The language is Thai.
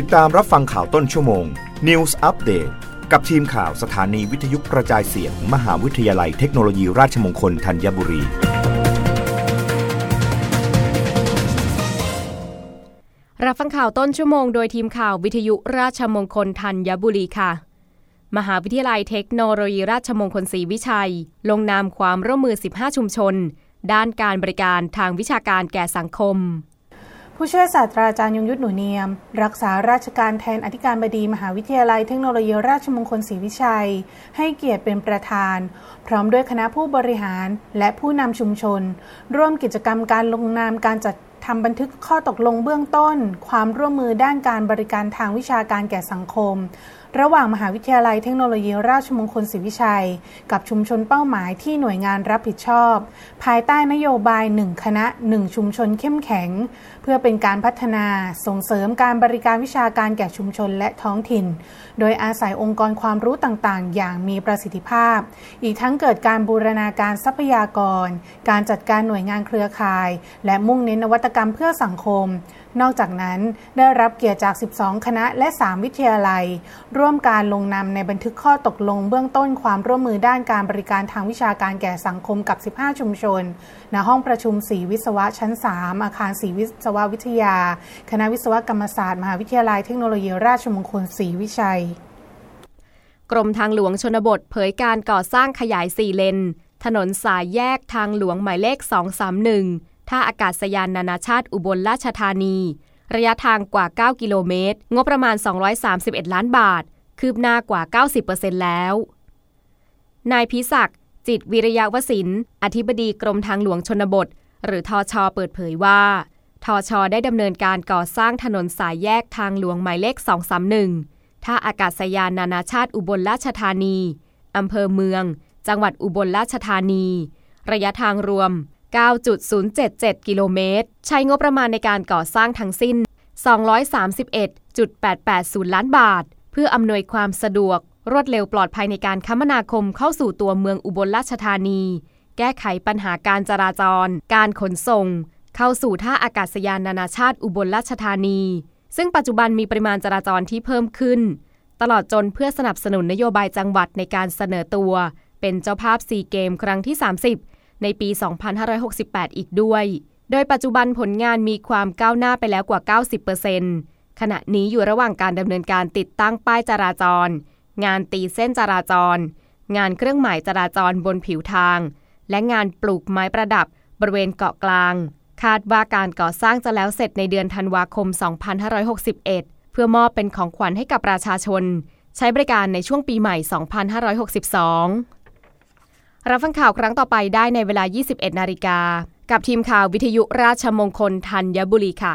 ติดตามรับฟังข่าวต้นชั่วโมง News Update กับทีมข่าวสถานีวิทยุกระจายเสียง มหาวิทยาลัยเทคโนโลยีราชมงคลธัญบุรี รับฟังข่าวต้นชั่วโมงโดยทีมข่าววิทยุราชมงคลธัญบุรีค่ะ มหาวิทยาลัยเทคโนโลยีราชมงคลศรีวิชัย ลงนามความร่วมมือ 15 ชุมชน ด้านการบริการทางวิชาการแก่สังคม ผู้ช่วยศาสตราจารย์ยงยุทธหนูเนียม รักษาราชการแทนอธิการบดีมหาวิทยาลัยเทคโนโลยีราชมงคลศรีวิชัย ให้เกียรติเป็นประธาน พร้อมด้วยคณะผู้บริหารและผู้นำชุมชน ร่วมกิจกรรมการลงนามการจัดทำบันทึกข้อตกลงเบื้องต้น ความร่วมมือด้านการบริการทางวิชาการแก่สังคม ระหว่างมหาวิทยาลัยเทคโนโลยีราชมงคลศรีวิชัย กับชุมชนเป้าหมายที่หน่วยงานรับผิดชอบ ภายใต้นโยบาย 1 คณะ 1 ชุมชนเข้มแข็ง เพื่อเป็นการพัฒนาส่งเสริมการบริการวิชาการแก่ชุมชนและท้องถิ่น โดยอาศัยองค์กรความรู้ต่างๆ อย่างมีประสิทธิภาพ อีกทั้งเกิดการบูรณาการทรัพยากร การจัดการหน่วยงานเครือข่าย และมุ่งเน้นนวัตกรรมเพื่อสังคม นอกจากนั้นได้รับเกียรติจาก 12 คณะและ 3 วิทยาลัยร่ว่วมการลงนามในบันทึกข้อตกลงเบื้องต้นความร่วมมือด้านการบริการทางวิชาการแก่สังคมกับ 15 ชุมชน ณ ห้องประชุมศรีวิศวะชั้น 3 อาคารศรีวิศววิทยา คณะวิศวกรรมศาสตร์ มหาวิทยาลัยเทคโนโลยีราชมงคลศรีวิชัย กรมทางหลวงชนบทเผยการก่อสร้างขยาย 4 เลน ถนนสายแยกทางหลวงหมายเลข 231 ท่าอากาศยานนานาชาติอุบลราชธานีระยะทางกว่า 9 กิโลเมตร งบประมาณ 231 ล้านบาท คืบหน้ากว่า 90%แล้ว นายพิศักดิ์จิตวิริยาวสินอธิบดีกรมทางหลวงชนบท หรือทอชอเปิดเผยว่าทอชอได้ดำเนินการก่อสร้างถนนสายแยกทางหลวงหมายเลข 231 ท่าอากาศยานนานาชาติอุบลราชธานี อำเภอเมือง จังหวัดอุบลราชธานี ระยะทางรวม 9.077 กิโลเมตร ใช้งบประมาณในการก่อสร้างทั้งสิ้น 231.880 ล้านบาท เพื่ออำนวยความสะดวก รวดเร็วปลอดภัยในการคมนาคมเข้าสู่ตัวเมืองอุบลราชธานี แก้ไขปัญหาการจราจร การขนส่ง เข้าสู่ท่าอากาศยานนานาชาติอุบลราชธานี ซึ่งปัจจุบันมีปริมาณจราจรที่เพิ่มขึ้น ตลอดจนเพื่อสนับสนุนนโยบายจังหวัดในการเสนอตัว เป็นเจ้าภาพซีเกมครั้งที่ 30 ในปี 2568 อีกด้วย โดยปัจจุบันผลงานมีความก้าวหน้าไปแล้วกว่า 90% ขณะนี้อยู่ระหว่างการดำเนินการติดตั้งป้ายจราจร งานตีเส้นจราจร งานเครื่องหมายจราจรบนผิวทาง และงานปลูกไม้ประดับบริเวณเกาะกลาง คาดว่าการก่อสร้างจะแล้วเสร็จในเดือนธันวาคม 2561 เพื่อมอบเป็นของขวัญให้กับประชาชน ใช้บริการในช่วงปีใหม่ 2562 รับฟังข่าวครั้งต่อไปได้ในเวลา 21 นาฬิกา กับทีมข่าววิทยุราชมงคลธัญบุรีค่ะ